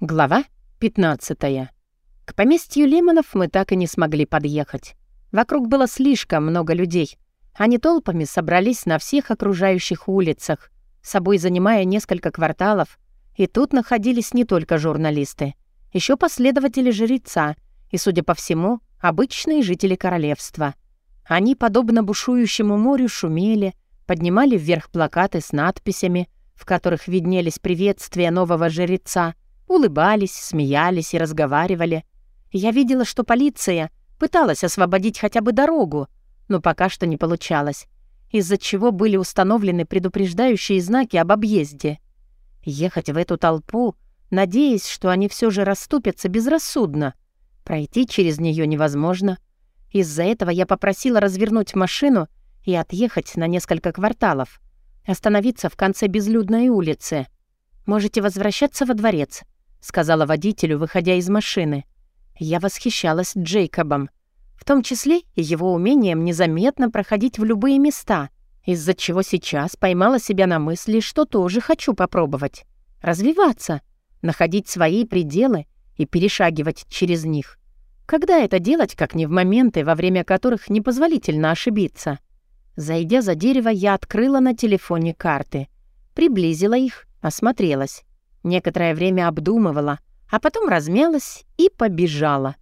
Глава 15. К поместью Лемонов мы так и не смогли подъехать. Вокруг было слишком много людей. Они толпами собрались на всех окружающих улицах, собой занимая несколько кварталов. И тут находились не только журналисты, еще последователи жреца и, судя по всему, обычные жители королевства. Они, подобно бушующему морю, шумели, поднимали вверх плакаты с надписями, в которых виднелись приветствия нового жреца — Улыбались, смеялись и разговаривали. Я видела, что полиция пыталась освободить хотя бы дорогу, но пока что не получалось, из-за чего были установлены предупреждающие знаки об объезде. Ехать в эту толпу, надеясь, что они все же расступятся безрассудно. Пройти через нее невозможно. Из-за этого я попросила развернуть машину и отъехать на несколько кварталов. Остановиться в конце безлюдной улицы. Можете возвращаться во дворец сказала водителю, выходя из машины. Я восхищалась Джейкобом, в том числе и его умением незаметно проходить в любые места, из-за чего сейчас поймала себя на мысли, что тоже хочу попробовать. Развиваться, находить свои пределы и перешагивать через них. Когда это делать, как не в моменты, во время которых непозволительно ошибиться? Зайдя за дерево, я открыла на телефоне карты, приблизила их, осмотрелась. Некоторое время обдумывала, а потом размялась и побежала.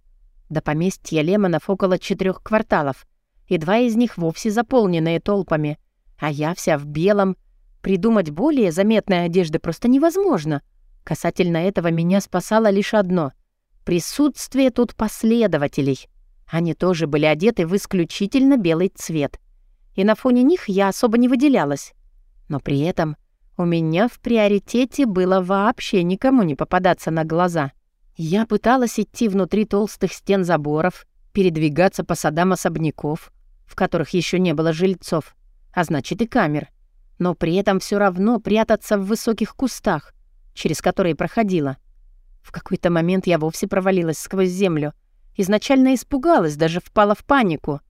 До поместья Лемонов около четырех кварталов, и два из них вовсе заполненные толпами, а я вся в белом. Придумать более заметной одежды просто невозможно. Касательно этого меня спасало лишь одно — присутствие тут последователей. Они тоже были одеты в исключительно белый цвет. И на фоне них я особо не выделялась. Но при этом у меня в приоритете было вообще никому не попадаться на глаза. Я пыталась идти внутри толстых стен заборов, передвигаться по садам особняков, в которых еще не было жильцов, а значит и камер, но при этом все равно прятаться в высоких кустах, через которые проходила. В какой-то момент я вовсе провалилась сквозь землю. Изначально испугалась, даже впала в панику.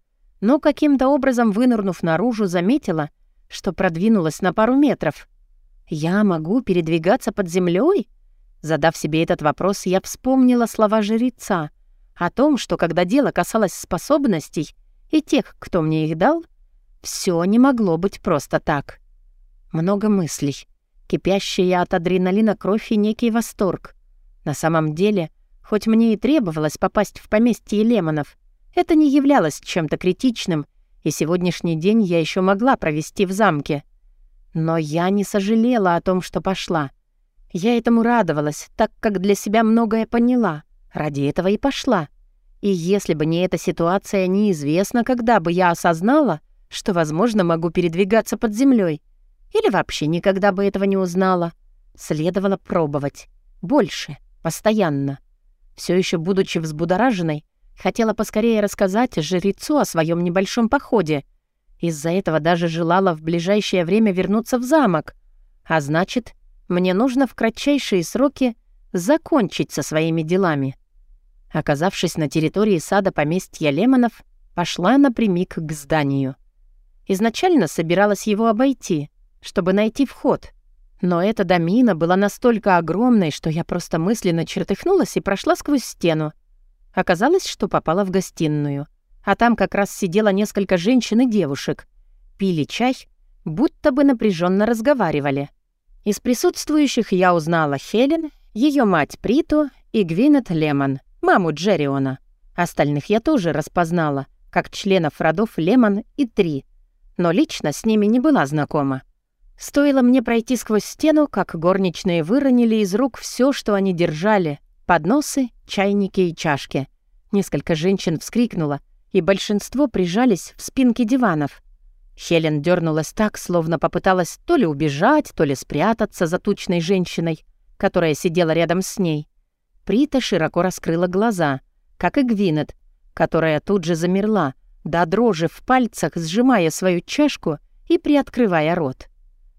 Но каким-то образом, вынырнув наружу, заметила, что продвинулась на пару метров — я могу передвигаться под землей? Задав себе этот вопрос, я вспомнила слова жреца о том, что когда дело касалось способностей и тех, кто мне их дал, все не могло быть просто так. Много мыслей, кипящая от адреналина кровь и некий восторг. На самом деле, хоть мне и требовалось попасть в поместье Лемонов, это не являлось чем-то критичным, и сегодняшний день я еще могла провести в замке — но я не сожалела о том, что пошла. Я этому радовалась, так как для себя многое поняла. Ради этого и пошла. И если бы не эта ситуация, неизвестно, когда бы я осознала, что, возможно, могу передвигаться под землей. Или вообще никогда бы этого не узнала. Следовало пробовать. Больше. Постоянно. Все еще будучи взбудораженной, хотела поскорее рассказать жрецу о своем небольшом походе — из-за этого даже желала в ближайшее время вернуться в замок. А значит, мне нужно в кратчайшие сроки закончить со своими делами. Оказавшись на территории сада поместья Лемонов, пошла напрямик к зданию. Изначально собиралась его обойти, чтобы найти вход. Но эта домина была настолько огромной, что я просто мысленно чертыхнулась и прошла сквозь стену. Оказалось, что попала в гостиную а там как раз сидело несколько женщин и девушек. Пили чай, будто бы напряженно разговаривали. Из присутствующих я узнала Хелен, ее мать Приту и Гвинет Лемон, маму Джерриона. Остальных я тоже распознала, как членов родов Лемон и Три, но лично с ними не была знакома. Стоило мне пройти сквозь стену, как горничные выронили из рук все, что они держали — подносы, чайники и чашки. Несколько женщин вскрикнуло — и большинство прижались в спинки диванов. Хелен дернулась так, словно попыталась то ли убежать, то ли спрятаться за тучной женщиной, которая сидела рядом с ней. Прита широко раскрыла глаза, как и Гвинет, которая тут же замерла, до дрожи в пальцах, сжимая свою чашку и приоткрывая рот.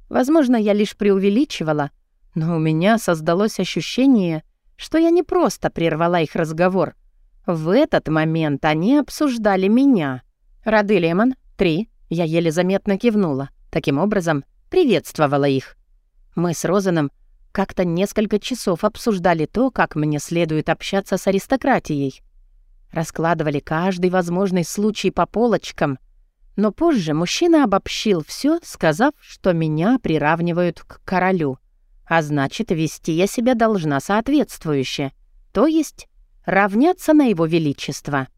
Возможно, я лишь преувеличивала, но у меня создалось ощущение, что я не просто прервала их разговор — в этот момент они обсуждали меня. Роды Лемон, три. Я еле заметно кивнула. Таким образом, приветствовала их. Мы с Розаном Как-то несколько часов обсуждали то, как мне следует общаться с аристократией. Раскладывали каждый возможный случай по полочкам. Но позже мужчина обобщил все, сказав, что меня приравнивают к королю. А значит, вести я себя должна соответствующе. То есть равняться на его величество.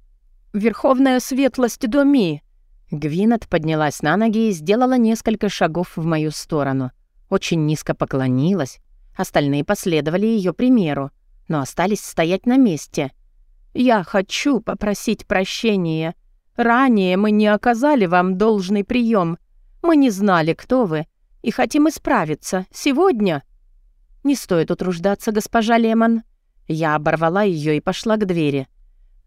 «Верховная светлость Доми!» Гвинет поднялась на ноги и сделала несколько шагов в мою сторону. Очень низко поклонилась. Остальные последовали ее примеру, но остались стоять на месте. «Я хочу попросить прощения. Ранее мы не оказали вам должный прием. Мы не знали, кто вы, и хотим исправиться. Сегодня...» «Не стоит утруждаться, госпожа Лемон». Я оборвала ее и пошла к двери.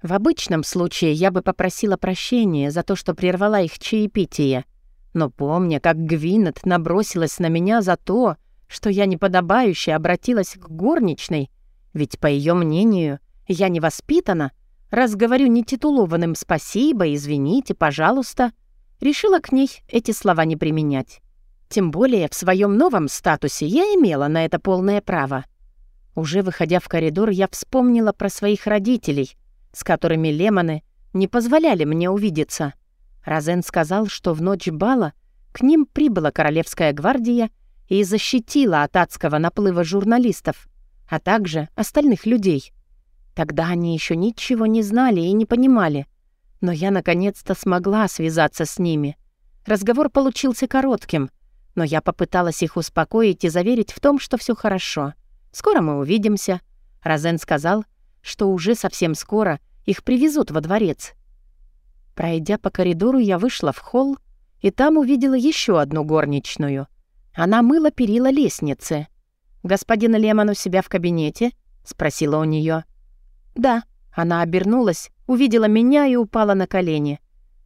В обычном случае я бы попросила прощения за то, что прервала их чаепитие. Но помня, как Гвинет набросилась на меня за то, что я неподобающе обратилась к горничной, ведь, по ее мнению, я не воспитана, раз говорю нетитулованным «спасибо», «извините», «пожалуйста», решила к ней эти слова не применять. Тем более в своем новом статусе я имела на это полное право. Уже выходя в коридор, я вспомнила про своих родителей — с которыми лемоны не позволяли мне увидеться. Розен сказал, что в ночь бала к ним прибыла Королевская гвардия и защитила от адского наплыва журналистов, а также остальных людей. Тогда они еще ничего не знали и не понимали. Но я наконец-то смогла связаться с ними. Разговор получился коротким, но я попыталась их успокоить и заверить в том, что все хорошо. Скоро мы увидимся. Розен сказал, что уже совсем скоро их привезут во дворец. Пройдя по коридору, я вышла в холл, и там увидела еще одну горничную. Она мыла перила лестницы. «Господин Лемон у себя в кабинете?» — спросила у нее. «Да». Она обернулась, увидела меня и упала на колени.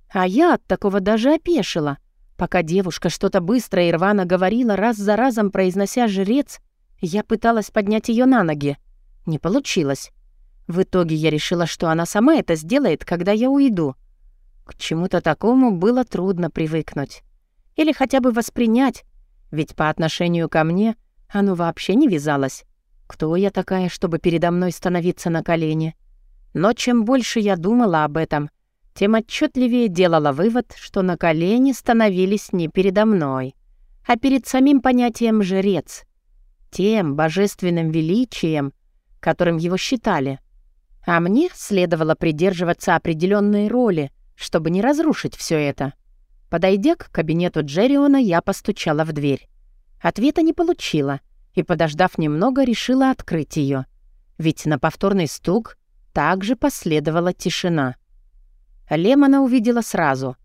А я от такого даже опешила. Пока девушка что-то быстро и рвано говорила, раз за разом произнося «жрец», я пыталась поднять ее на ноги. Не получилось. В итоге я решила, что она сама это сделает, когда я уйду. К чему-то такому было трудно привыкнуть. Или хотя бы воспринять, ведь по отношению ко мне оно вообще не вязалось. Кто я такая, чтобы передо мной становиться на колени? Но чем больше я думала об этом, тем отчетливее делала вывод, что на колени становились не передо мной, а перед самим понятием «жрец», тем божественным величием, которым его считали. А мне следовало придерживаться определенной роли, чтобы не разрушить все это. Подойдя к кабинету Джерриона, я постучала в дверь. Ответа не получила и, подождав немного, решила открыть ее. Ведь на повторный стук также последовала тишина. Лемона увидела сразу.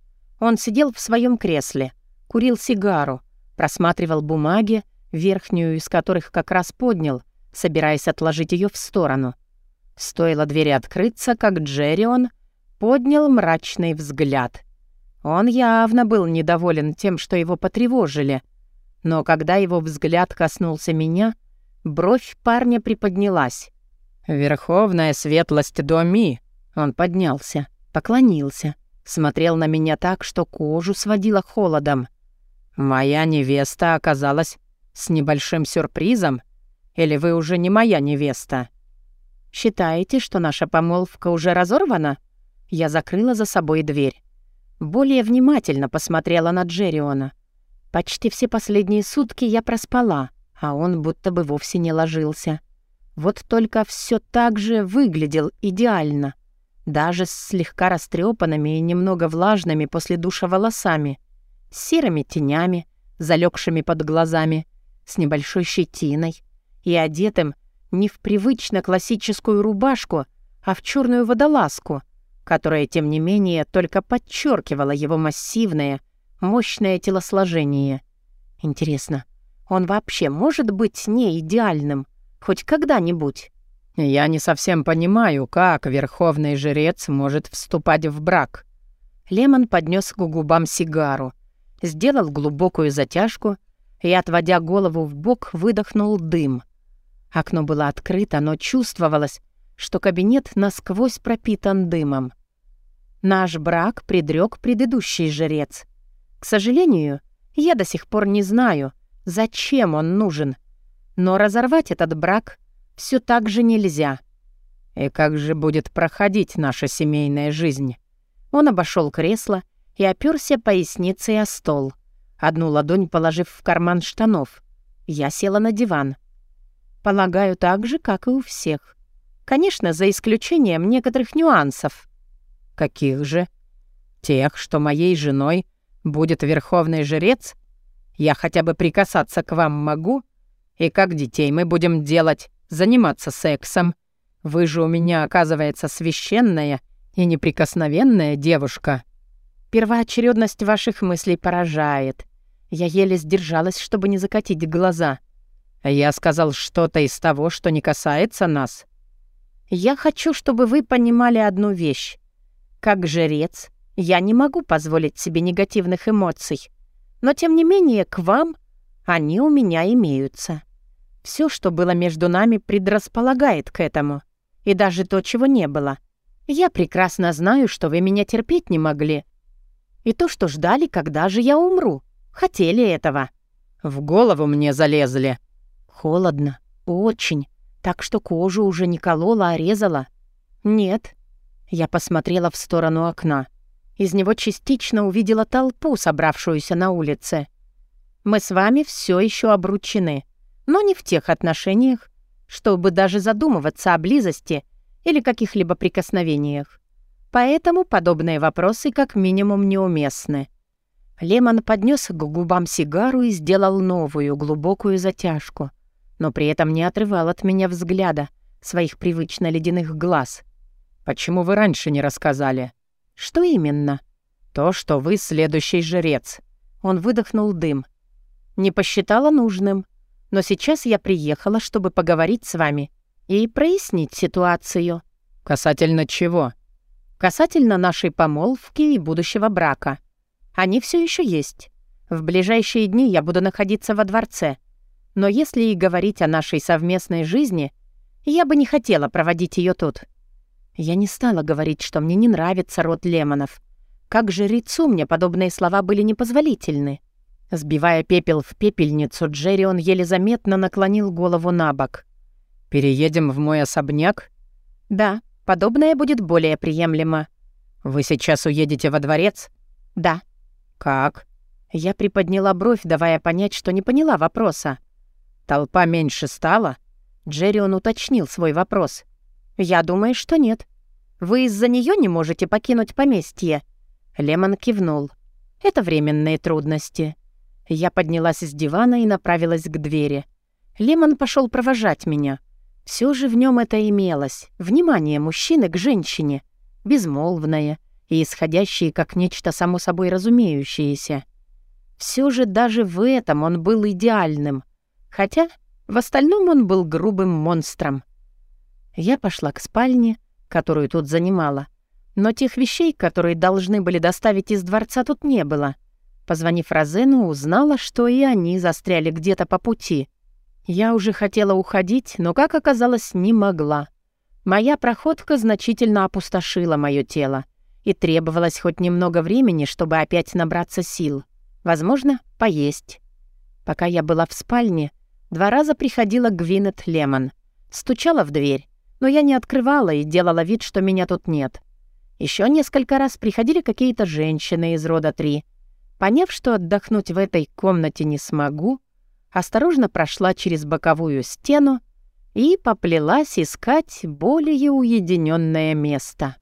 Он сидел в своем кресле, курил сигару, просматривал бумаги, верхнюю из которых как раз поднял, собираясь отложить ее в сторону — Стоило двери открыться, как Джеррион поднял мрачный взгляд. Он явно был недоволен тем, что его потревожили. Но когда его взгляд коснулся меня, бровь парня приподнялась. «Верховная светлость Доми!» Он поднялся, поклонился, смотрел на меня так, что кожу сводило холодом. «Моя невеста оказалась с небольшим сюрпризом? Или вы уже не моя невеста?» «Считаете, что наша помолвка уже разорвана?» Я закрыла за собой дверь. Более внимательно посмотрела на Джерриона. Почти все последние сутки я проспала, а он будто бы вовсе не ложился. Вот только все так же выглядел идеально. Даже с слегка растрепанными и немного влажными после душа волосами, серыми тенями, залегшими под глазами, с небольшой щетиной и одетым не в привычно классическую рубашку, а в черную водолазку, которая, тем не менее, только подчеркивала его массивное, мощное телосложение. Интересно, он вообще может быть не идеальным? Хоть когда-нибудь? Я не совсем понимаю, как верховный жрец может вступать в брак. Лемон поднес к губам сигару, сделал глубокую затяжку и, отводя голову в бок, выдохнул дым. Окно было открыто, но чувствовалось, что кабинет насквозь пропитан дымом. Наш брак предрек предыдущий жрец. К сожалению, я до сих пор не знаю, зачем он нужен. Но разорвать этот брак все так же нельзя. И как же будет проходить наша семейная жизнь? Он обошел кресло и оперся поясницей о стол, одну ладонь положив в карман штанов. Я села на диван. Полагаю, так же, как и у всех. Конечно, за исключением некоторых нюансов. Каких же? Тех, что моей женой будет верховный жрец? Я хотя бы прикасаться к вам могу? И как детей мы будем делать? Заниматься сексом? Вы же у меня, оказывается, священная и неприкосновенная девушка». «Первоочередность ваших мыслей поражает. Я еле сдержалась, чтобы не закатить глаза». «Я сказал что-то из того, что не касается нас». «Я хочу, чтобы вы понимали одну вещь. Как жрец, я не могу позволить себе негативных эмоций. Но, тем не менее, к вам они у меня имеются. Все, что было между нами, предрасполагает к этому и даже то, чего не было. Я прекрасно знаю, что вы меня терпеть не могли. И то, что ждали, когда же я умру. Хотели этого. В голову мне залезли. Холодно. Очень. Так что кожу уже не колола, а резала. Нет. Я посмотрела в сторону окна. Из него частично увидела толпу, собравшуюся на улице. Мы с вами все еще обручены, но не в тех отношениях, чтобы даже задумываться о близости или каких-либо прикосновениях. Поэтому подобные вопросы как минимум неуместны. Лемон поднес к губам сигару и сделал новую глубокую затяжку, но при этом не отрывал от меня взгляда, своих привычно ледяных глаз. «Почему вы раньше не рассказали?» «Что именно?» «То, что вы следующий жрец». Он выдохнул дым. «Не посчитала нужным. Но сейчас я приехала, чтобы поговорить с вами и прояснить ситуацию». «Касательно чего?» «Касательно нашей помолвки и будущего брака. Они все еще есть. В ближайшие дни я буду находиться во дворце. Но если и говорить о нашей совместной жизни, я бы не хотела проводить ее тут». Я не стала говорить, что мне не нравится род Лемонов. Как же жрецу мне подобные слова были непозволительны. Сбивая пепел в пепельницу, Джерри он еле заметно наклонил голову на бок. «Переедем в мой особняк?» «Да, подобное будет более приемлемо». «Вы сейчас уедете во дворец?» «Да». «Как?» Я приподняла бровь, давая понять, что не поняла вопроса. «Толпа меньше стала?» Джерри он уточнил свой вопрос. «Я думаю, что нет. Вы из-за нее не можете покинуть поместье?» Лемон кивнул. «Это временные трудности. Я поднялась с дивана и направилась к двери. Лемон пошел провожать меня. Все же в нем это имелось. Внимание мужчины к женщине. Безмолвное и исходящее как нечто само собой разумеющееся. Все же даже в этом он был идеальным. Хотя в остальном он был грубым монстром. Я пошла к спальне, которую тут занимала. Но тех вещей, которые должны были доставить из дворца, тут не было — Позвонив Розену, узнала, что и они застряли где-то по пути. Я уже хотела уходить, но, как оказалось, не могла. Моя проходка значительно опустошила мое тело, и требовалось хоть немного времени, чтобы опять набраться сил. Возможно, поесть. Пока я была в спальне, два раза приходила Гвинет Лемон. Стучала в дверь, но я не открывала и делала вид, что меня тут нет. Еще несколько раз приходили какие-то женщины из рода Три — Поняв, что отдохнуть в этой комнате не смогу, осторожно прошла через боковую стену и поплелась искать более уединенное место.